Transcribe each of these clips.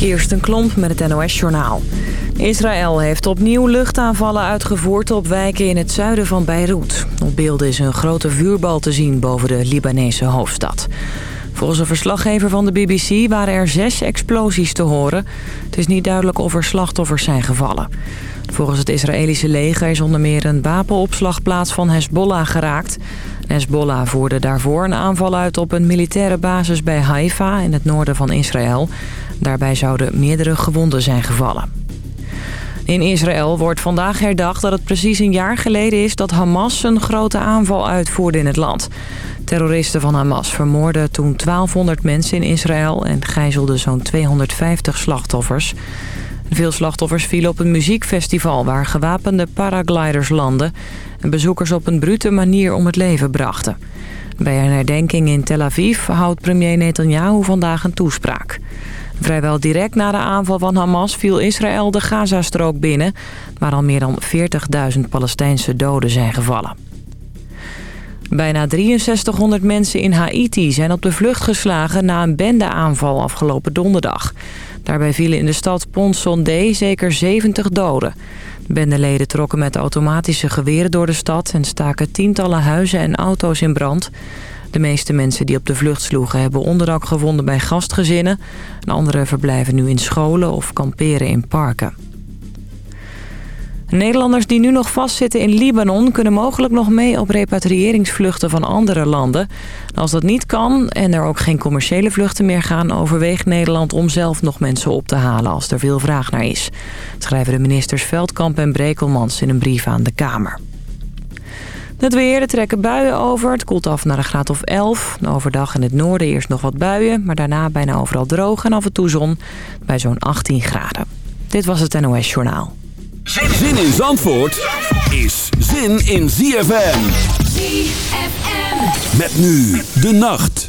Kirsten Klomp met het NOS-journaal. Israël heeft opnieuw luchtaanvallen uitgevoerd op wijken in het zuiden van Beirut. Op beelden is een grote vuurbal te zien boven de Libanese hoofdstad. Volgens een verslaggever van de BBC waren er zes explosies te horen. Het is niet duidelijk of er slachtoffers zijn gevallen. Volgens het Israëlische leger is onder meer een wapenopslagplaats van Hezbollah geraakt. Hezbollah voerde daarvoor een aanval uit op een militaire basis bij Haifa in het noorden van Israël. Daarbij zouden meerdere gewonden zijn gevallen. In Israël wordt vandaag herdacht dat het precies een jaar geleden is... dat Hamas een grote aanval uitvoerde in het land. Terroristen van Hamas vermoorden toen 1200 mensen in Israël... en gijzelden zo'n 250 slachtoffers. Veel slachtoffers vielen op een muziekfestival... waar gewapende paragliders landden... en bezoekers op een brute manier om het leven brachten. Bij een herdenking in Tel Aviv houdt premier Netanyahu vandaag een toespraak. Vrijwel direct na de aanval van Hamas viel Israël de Gazastrook binnen... waar al meer dan 40.000 Palestijnse doden zijn gevallen. Bijna 6300 mensen in Haiti zijn op de vlucht geslagen na een bendeaanval afgelopen donderdag. Daarbij vielen in de stad Pont-Sondé zeker 70 doden. Bendeleden trokken met automatische geweren door de stad... en staken tientallen huizen en auto's in brand. De meeste mensen die op de vlucht sloegen hebben onderdak gevonden bij gastgezinnen. En anderen verblijven nu in scholen of kamperen in parken. Nederlanders die nu nog vastzitten in Libanon... kunnen mogelijk nog mee op repatriëringsvluchten van andere landen. Als dat niet kan en er ook geen commerciële vluchten meer gaan... overweegt Nederland om zelf nog mensen op te halen als er veel vraag naar is. schrijven de ministers Veldkamp en Brekelmans in een brief aan de Kamer. Het weer, er trekken buien over. Het koelt af naar een graad of 11. Overdag in het noorden eerst nog wat buien, maar daarna bijna overal droog en af en toe zon bij zo'n 18 graden. Dit was het NOS Journaal. Zin in Zandvoort is zin in ZFM. ZFM. Met nu de nacht.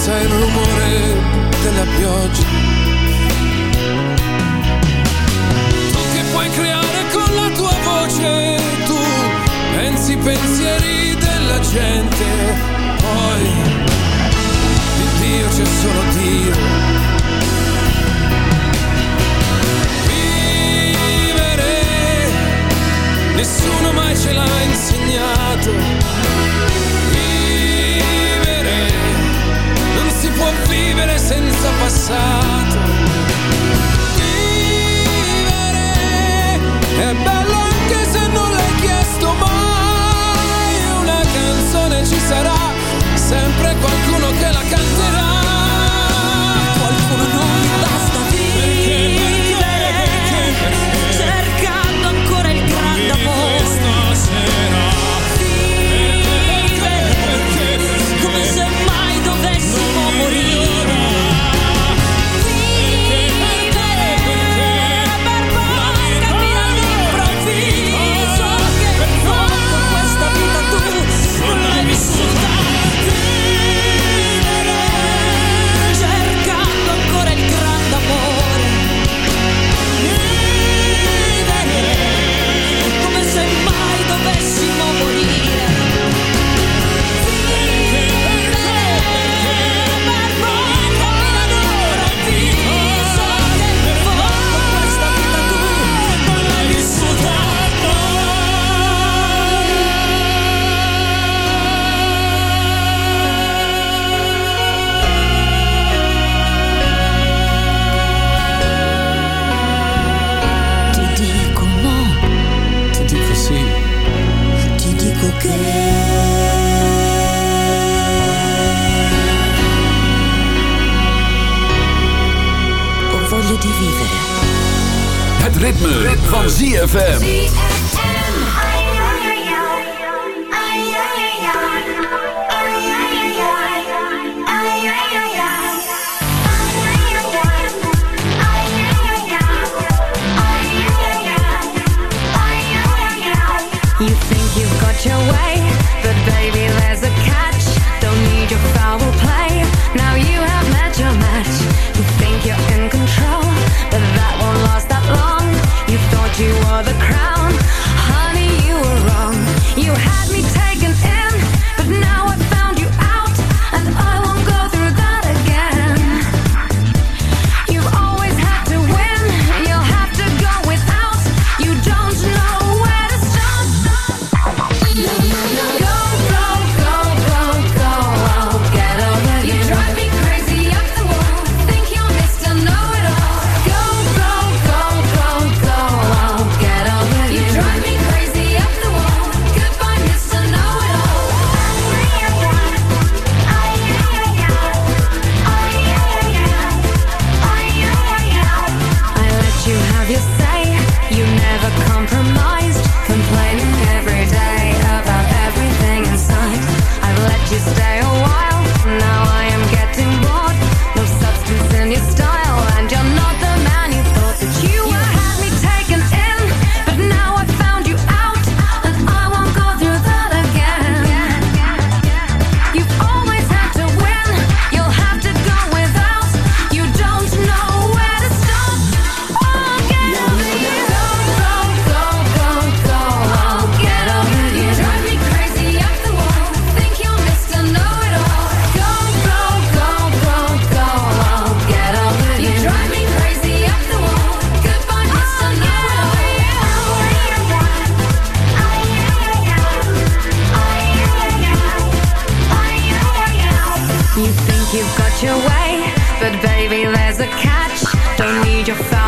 senza il rumore della pioggia. Tu che puoi creare con la tua voce, tu pensi i pensieri della gente, poi di Dio c'è solo Dio. need your family.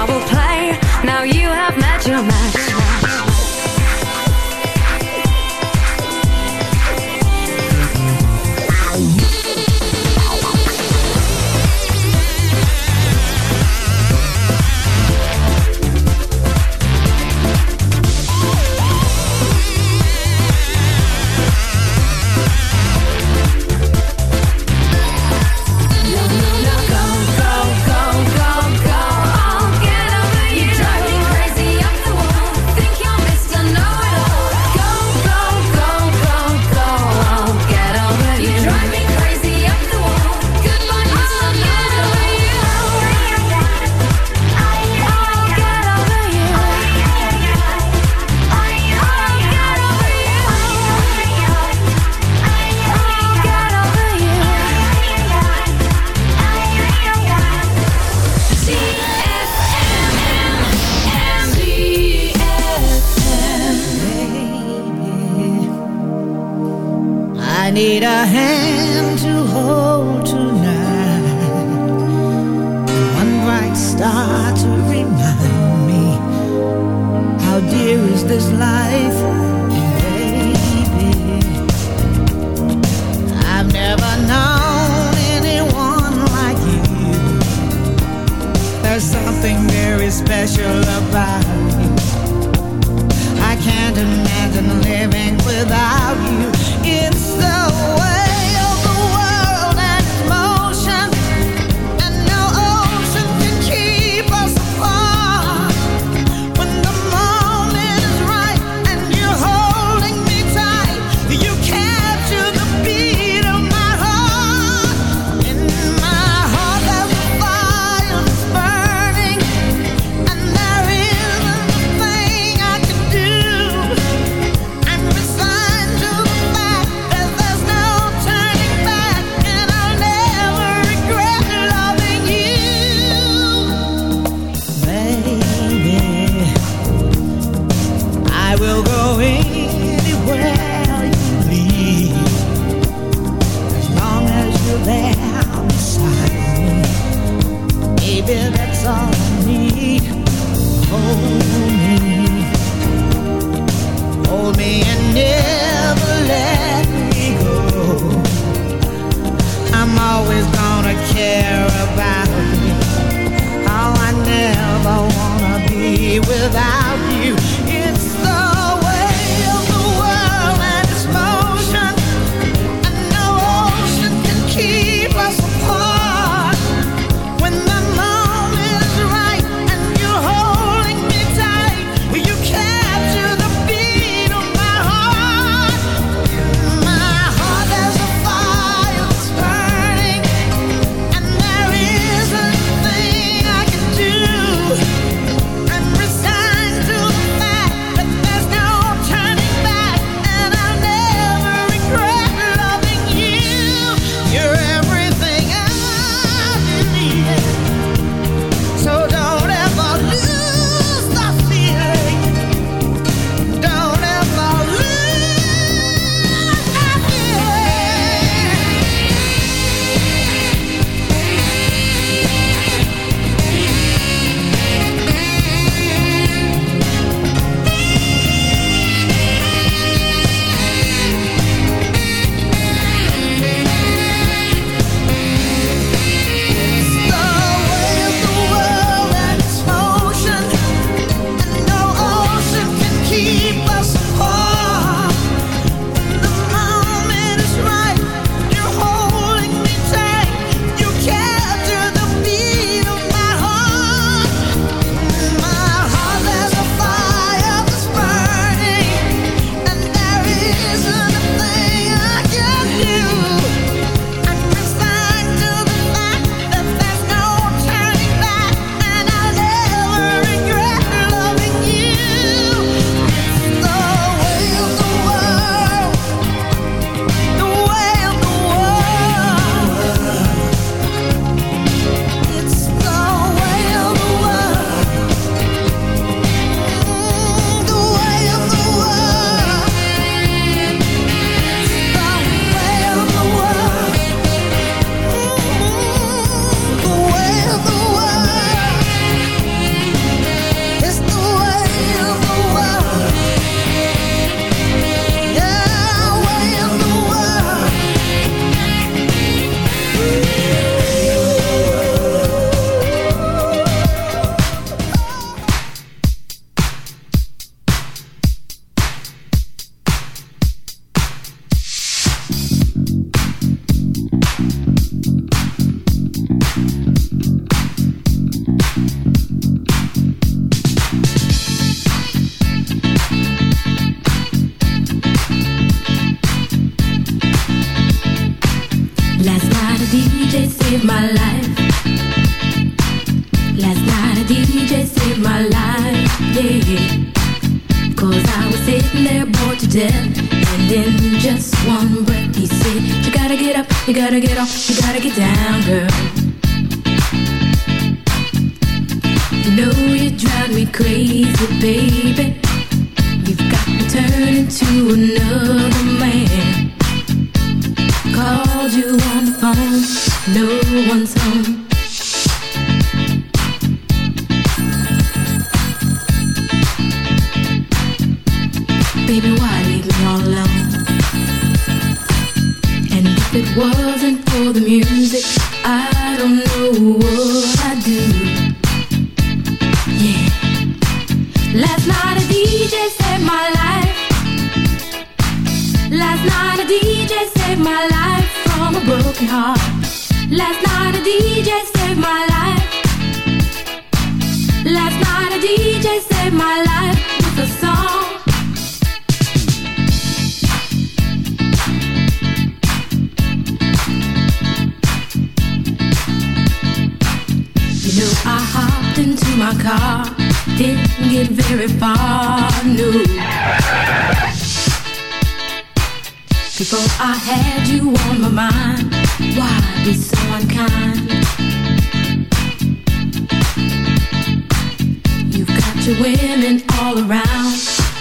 Your women all around,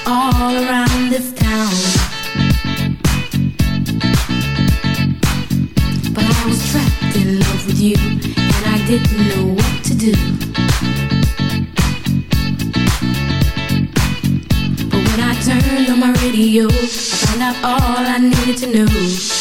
all around this town. But I was trapped in love with you, and I didn't know what to do. But when I turned on my radio, I found out all I needed to know.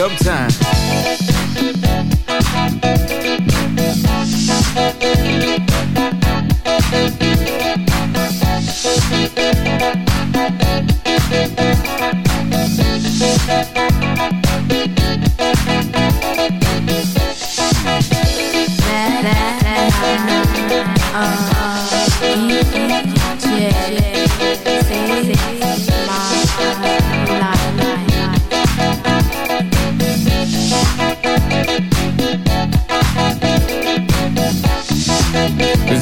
Dub time. It's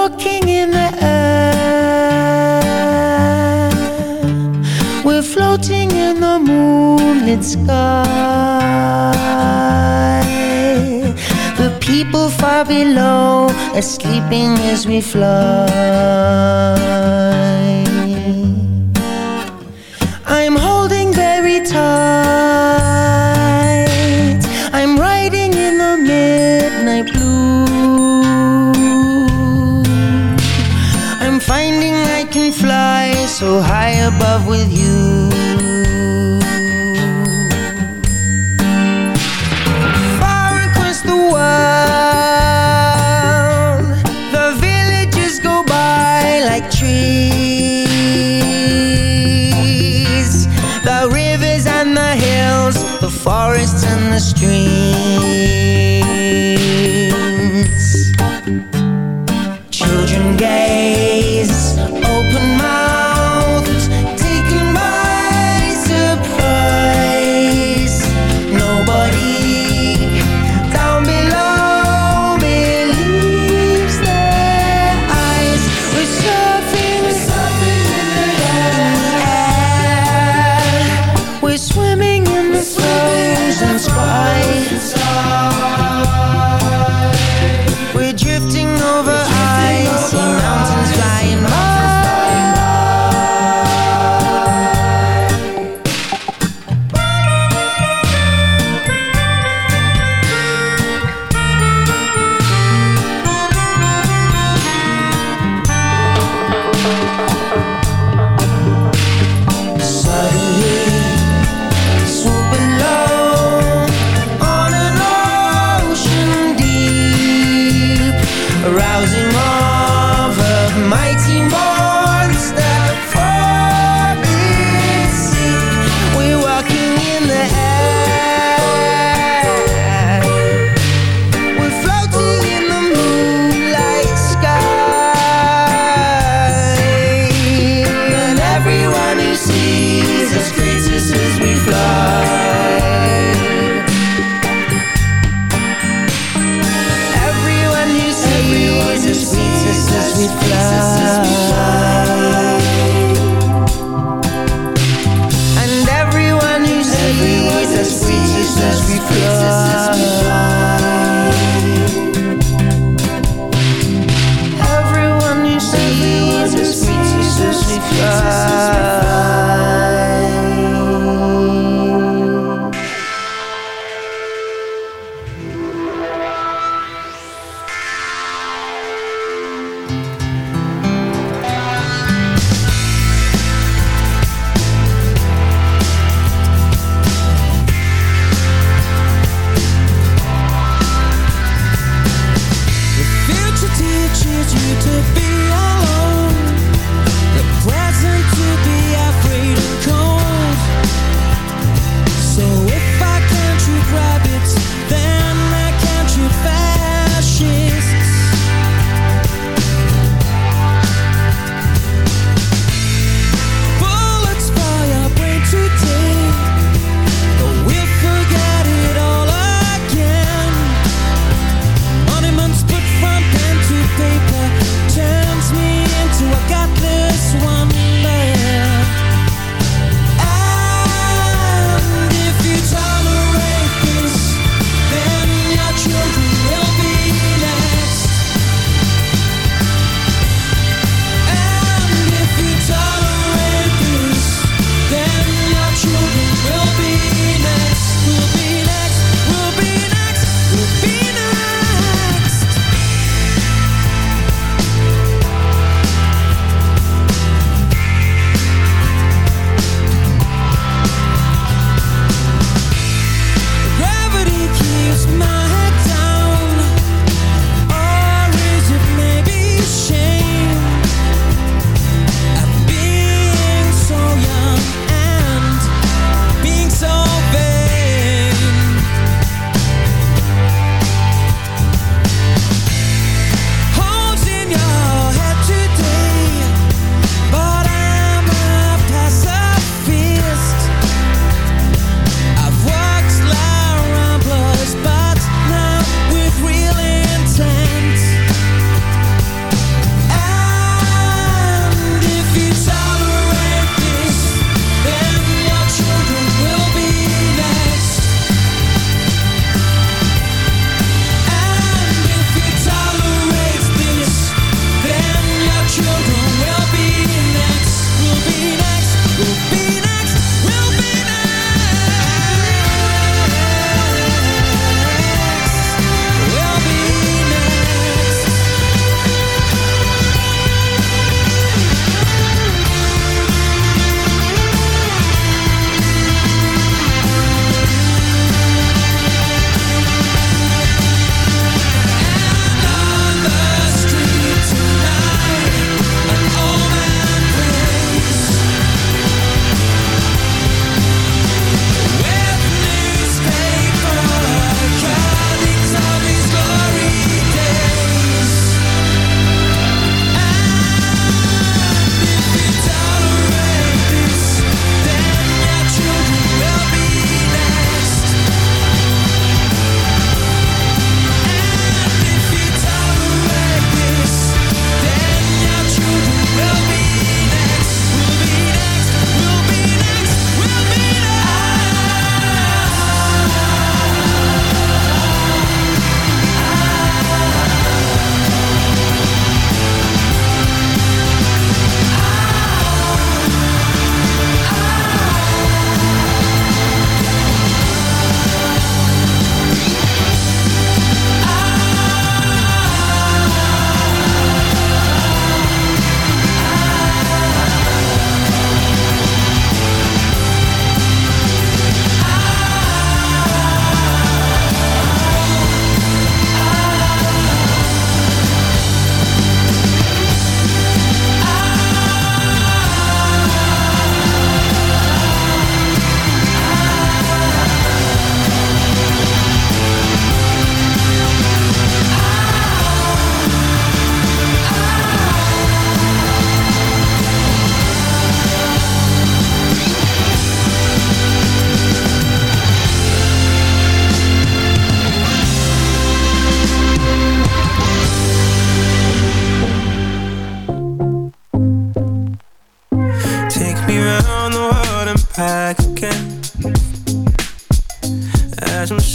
walking in the air. We're floating in the moonlit sky. The people far below are sleeping as we fly. so high above with you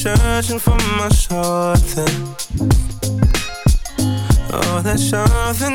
searching for my something. Oh, there's something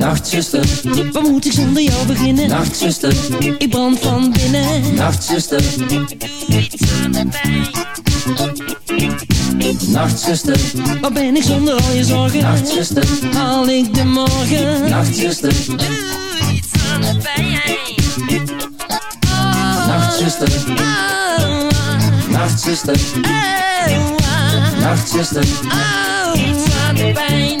Nachtzuster, waar moet ik zonder jou beginnen? Nachtzuster, ik brand van binnen. Nachtzuster, doe iets aan de. Nachtzuster, waar ben ik zonder al je zorgen? Nachtzuster, haal ik de morgen? Nachtzuster, doe iets aan de pijn. Nachtzuster, Nachtzuster, Nachtzuster, iets aan de pijn,